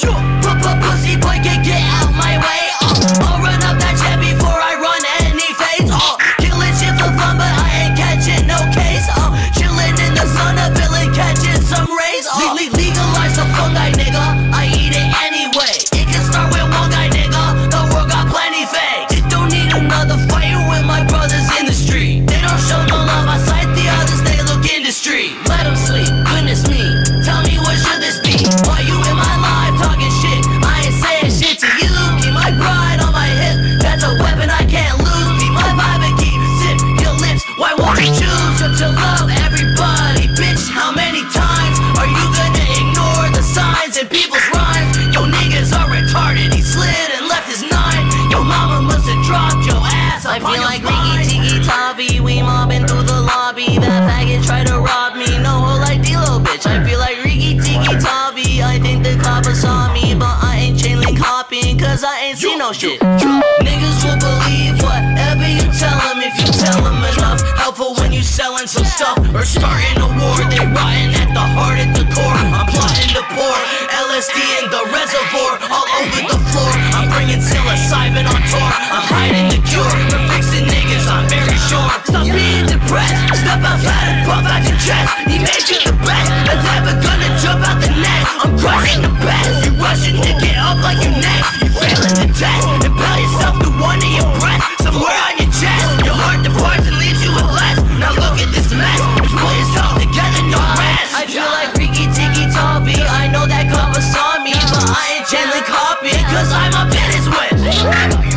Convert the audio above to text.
up. Pussy boy, get get out my way. Uh, I'll run up that jet before I run any phase. Uh, killing shit for fun, but I ain't catching no case. Uh, chilling in the sun, a villain catching some rays. Uh, le- le- legalize the fungi, nigga. I eat it anyway. Cause I ain't seen no shit. Niggas will believe whatever you tell them if you tell them enough. Helpful when you selling some stuff or starting a war. They rotting at the heart, at the core. I'm plotting to pour LSD in the reservoir, all over the floor. I'm bringing psilocybin on tour. I'm hiding the cure for fixing niggas. I'm very sure. Stop being depressed. Step outside and puff out your chest. nothing, gently copy, cause I'm a business witch.